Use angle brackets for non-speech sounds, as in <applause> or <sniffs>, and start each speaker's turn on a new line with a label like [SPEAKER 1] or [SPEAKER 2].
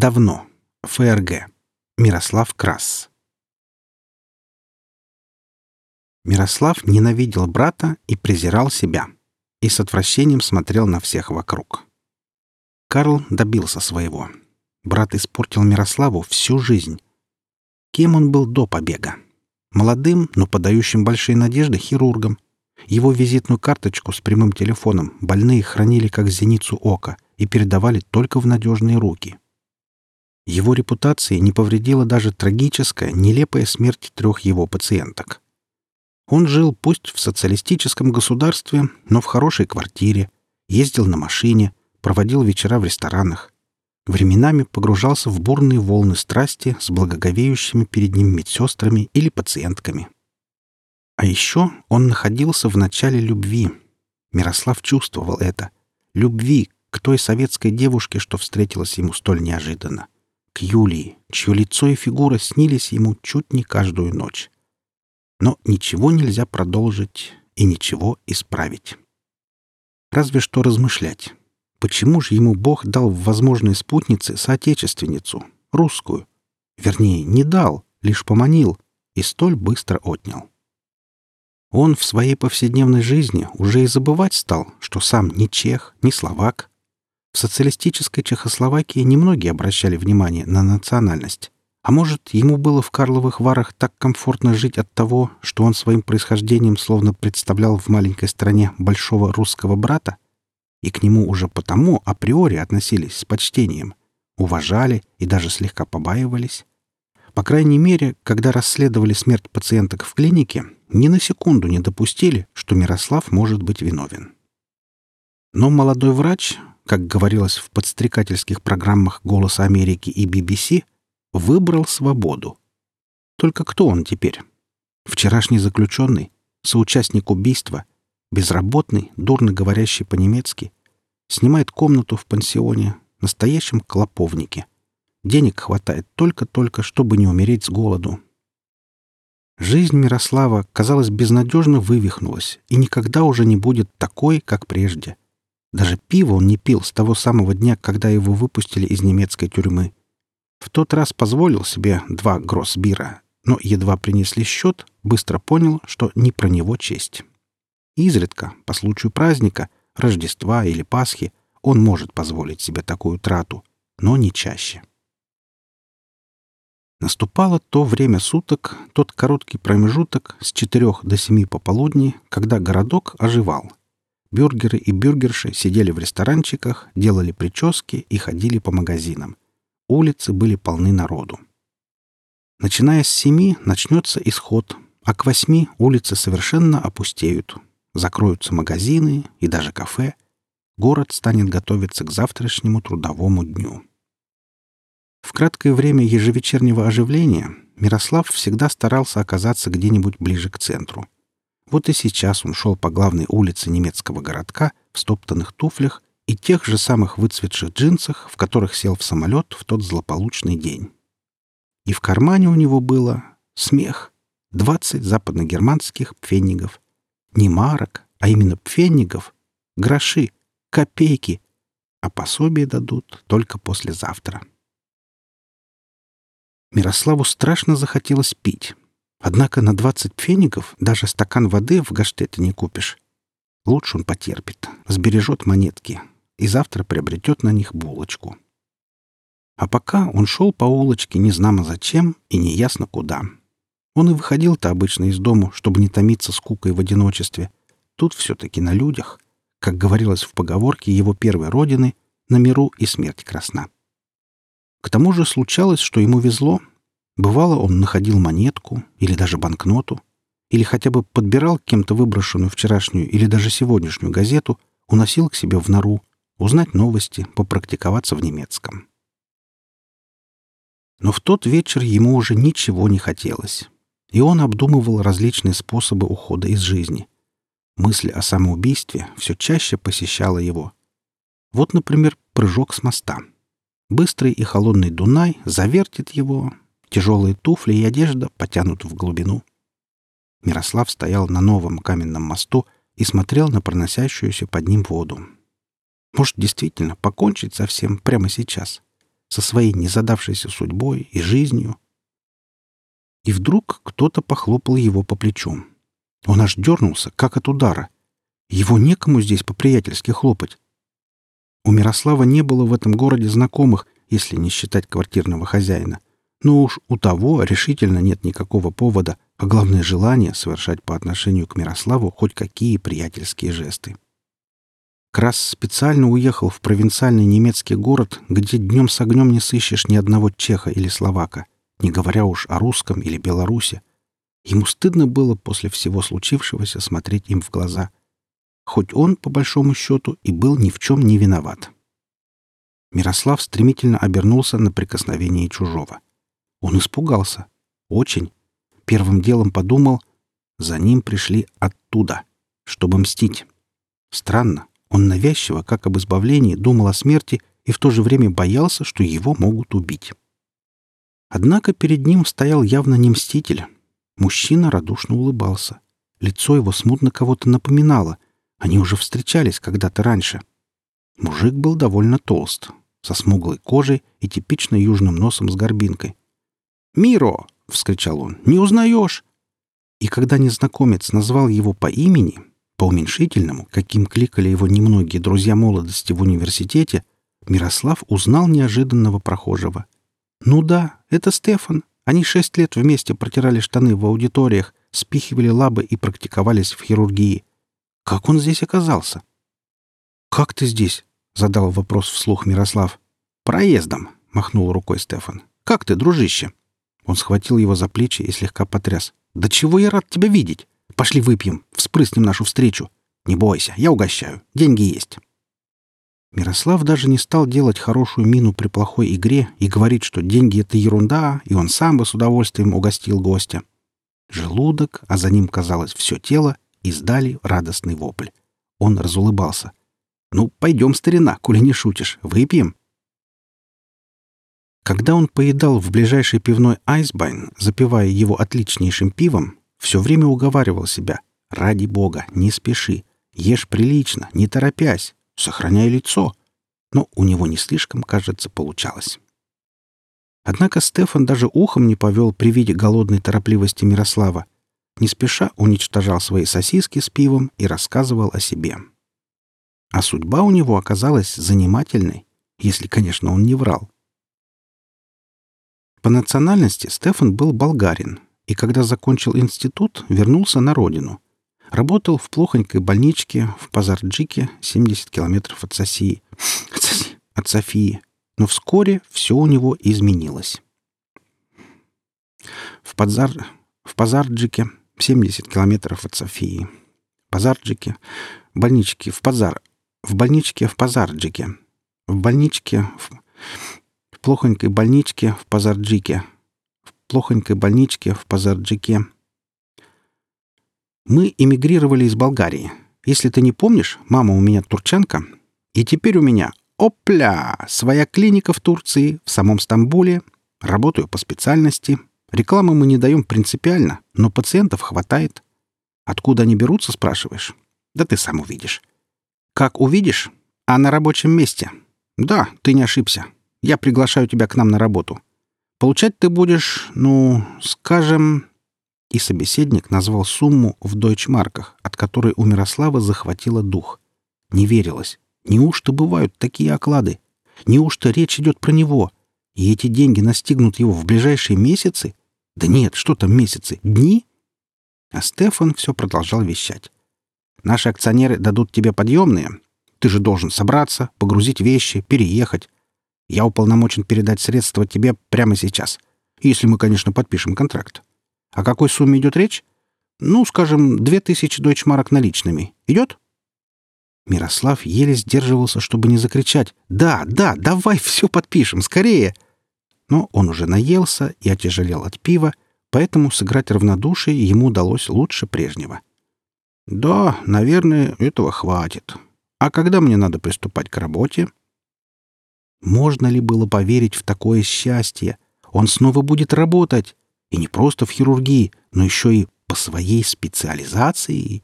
[SPEAKER 1] Давно. ФРГ. Мирослав Крас. Мирослав ненавидел брата и презирал себя, и с отвращением смотрел на всех вокруг. Карл добился своего. Брат испортил Мирославу всю жизнь. Кем он был до побега? Молодым, но подающим большие надежды хирургом. Его визитную карточку с прямым телефоном больные хранили как зеницу ока и передавали только в надежные руки. Его репутации не повредила даже трагическая, нелепая смерть трех его пациенток. Он жил пусть в социалистическом государстве, но в хорошей квартире, ездил на машине, проводил вечера в ресторанах. Временами погружался в бурные волны страсти с благоговеющими перед ним медсестрами или пациентками. А еще он находился в начале любви. Мирослав чувствовал это. Любви к той советской девушке, что встретилась ему столь неожиданно. К Юлии, чье лицо и фигура снились ему чуть не каждую ночь. Но ничего нельзя продолжить и ничего исправить. Разве что размышлять. Почему же ему Бог дал в возможной спутнице соотечественницу, русскую? Вернее, не дал, лишь поманил и столь быстро отнял. Он в своей повседневной жизни уже и забывать стал, что сам ни чех, ни словак. В социалистической Чехословакии немногие обращали внимание на национальность. А может, ему было в Карловых Варах так комфортно жить от того, что он своим происхождением словно представлял в маленькой стране большого русского брата? И к нему уже потому априори относились с почтением, уважали и даже слегка побаивались. По крайней мере, когда расследовали смерть пациенток в клинике, ни на секунду не допустили, что Мирослав может быть виновен. Но молодой врач, как говорилось в подстрекательских программах «Голоса Америки» и BBC, выбрал свободу. Только кто он теперь? Вчерашний заключенный, соучастник убийства, безработный, дурно говорящий по-немецки, снимает комнату в пансионе, настоящем клоповнике. Денег хватает только-только, чтобы не умереть с голоду, Жизнь Мирослава, казалось, безнадежно вывихнулась и никогда уже не будет такой, как прежде. Даже пиво он не пил с того самого дня, когда его выпустили из немецкой тюрьмы. В тот раз позволил себе два гроссбира, но едва принесли счет, быстро понял, что не про него честь. Изредка, по случаю праздника, Рождества или Пасхи, он может позволить себе такую трату, но не чаще. Наступало то время суток, тот короткий промежуток с четырех до семи пополудни, когда городок оживал. Бюргеры и бюргерши сидели в ресторанчиках, делали прически и ходили по магазинам. Улицы были полны народу. Начиная с семи начнется исход, а к восьми улицы совершенно опустеют. Закроются магазины и даже кафе. Город станет готовиться к завтрашнему трудовому дню. В краткое время ежевечернего оживления Мирослав всегда старался оказаться где-нибудь ближе к центру. Вот и сейчас он шел по главной улице немецкого городка в стоптанных туфлях и тех же самых выцветших джинсах, в которых сел в самолет в тот злополучный день. И в кармане у него было смех. Двадцать западногерманских пфеннигов. Не марок, а именно пфеннигов. Гроши, копейки. А пособие дадут только послезавтра. Мирославу страшно захотелось пить. Однако на двадцать пфенигов даже стакан воды в Гаштете не купишь. Лучше он потерпит, сбережет монетки и завтра приобретет на них булочку. А пока он шел по улочке незнамо зачем и неясно куда. Он и выходил-то обычно из дому, чтобы не томиться скукой в одиночестве. Тут все-таки на людях, как говорилось в поговорке его первой родины, на миру и смерть красна. К тому же случалось, что ему везло. Бывало, он находил монетку или даже банкноту, или хотя бы подбирал кем-то выброшенную вчерашнюю или даже сегодняшнюю газету, уносил к себе в нору, узнать новости, попрактиковаться в немецком. Но в тот вечер ему уже ничего не хотелось, и он обдумывал различные способы ухода из жизни. Мысль о самоубийстве все чаще посещала его. Вот, например, прыжок с моста — Быстрый и холодный Дунай завертит его, тяжелые туфли и одежда потянут в глубину. Мирослав стоял на новом каменном мосту и смотрел на проносящуюся под ним воду. Может, действительно покончить со всем прямо сейчас? со своей незадавшейся судьбой и жизнью. И вдруг кто-то похлопал его по плечу. Он аж дернулся, как от удара. Его некому здесь по-приятельски хлопать. У Мирослава не было в этом городе знакомых, если не считать квартирного хозяина. Но уж у того решительно нет никакого повода, а главное желание совершать по отношению к Мирославу хоть какие приятельские жесты. Крас специально уехал в провинциальный немецкий город, где днем с огнем не сыщешь ни одного чеха или словака, не говоря уж о русском или белорусе. Ему стыдно было после всего случившегося смотреть им в глаза. Хоть он, по большому счету, и был ни в чем не виноват. Мирослав стремительно обернулся на прикосновение чужого. Он испугался. Очень. Первым делом подумал, за ним пришли оттуда, чтобы мстить. Странно, он навязчиво, как об избавлении, думал о смерти и в то же время боялся, что его могут убить. Однако перед ним стоял явно не мститель. Мужчина радушно улыбался. Лицо его смутно кого-то напоминало. Они уже встречались когда-то раньше. Мужик был довольно толст, со смуглой кожей и типично южным носом с горбинкой. «Миро!» — вскричал он. «Не узнаешь?» И когда незнакомец назвал его по имени, по уменьшительному, каким кликали его немногие друзья молодости в университете, Мирослав узнал неожиданного прохожего. «Ну да, это Стефан. Они шесть лет вместе протирали штаны в аудиториях, спихивали лабы и практиковались в хирургии. Как он здесь оказался?» «Как ты здесь?» — задал вопрос вслух Мирослав. «Проездом», — махнул рукой Стефан. «Как ты, дружище?» Он схватил его за плечи и слегка потряс. «Да чего я рад тебя видеть! Пошли выпьем, вспрыснем нашу встречу. Не бойся, я угощаю. Деньги есть. Мирослав даже не стал делать хорошую мину при плохой игре и говорить, что деньги — это ерунда, и он сам бы с удовольствием угостил гостя. Желудок, а за ним, казалось, все тело, издали радостный вопль. Он разулыбался. «Ну, пойдем, старина, коли не шутишь. Выпьем». Когда он поедал в ближайшей пивной «Айсбайн», запивая его отличнейшим пивом, все время уговаривал себя. «Ради Бога, не спеши. Ешь прилично, не торопясь. Сохраняй лицо». Но у него не слишком, кажется, получалось. Однако Стефан даже ухом не повел при виде голодной торопливости Мирослава. Не спеша уничтожал свои сосиски с пивом и рассказывал о себе. А судьба у него оказалась занимательной, если, конечно, он не врал. По национальности Стефан был болгарин, и когда закончил институт, вернулся на родину. Работал в плохонькой больничке в Пазарджике, 70 километров от Софии. <sniffs> От Софии. Но вскоре все у него изменилось. В, Пазар... в Пазарджике, 70 километров от Софии. Пазарджике. Больничке в Пазар. В больничке в Пазарджике. В больничке в... в плохонькой больничке в Пазарджике плохонькой больничке в Пазарджике. Мы эмигрировали из Болгарии. Если ты не помнишь, мама у меня турчанка, и теперь у меня, опля, своя клиника в Турции, в самом Стамбуле. Работаю по специальности. Рекламы мы не даем принципиально, но пациентов хватает. Откуда они берутся, спрашиваешь? Да ты сам увидишь. Как увидишь? А на рабочем месте. Да, ты не ошибся. Я приглашаю тебя к нам на работу. Получать ты будешь, ну, скажем...» И собеседник назвал сумму в дойчмарках, от которой у Мирослава захватило дух. Не верилось. Неужто бывают такие оклады? Неужто речь идет про него? И эти деньги настигнут его в ближайшие месяцы? Да нет, что там месяцы? Дни? А Стефан все продолжал вещать. «Наши акционеры дадут тебе подъемные. Ты же должен собраться, погрузить вещи, переехать. Я уполномочен передать средства тебе прямо сейчас. Если мы, конечно, подпишем контракт. О какой сумме идет речь? Ну, скажем, две тысячи дойчмарок наличными. Идет?» Мирослав еле сдерживался, чтобы не закричать. «Да, да, давай все подпишем, скорее!» Но он уже наелся и отяжелел от пива, поэтому сыграть равнодушие ему удалось лучше прежнего. «Да, наверное, этого хватит. А когда мне надо приступать к работе?» Можно ли было поверить в такое счастье? Он снова будет работать. И не просто в хирургии, но еще и по своей специализации.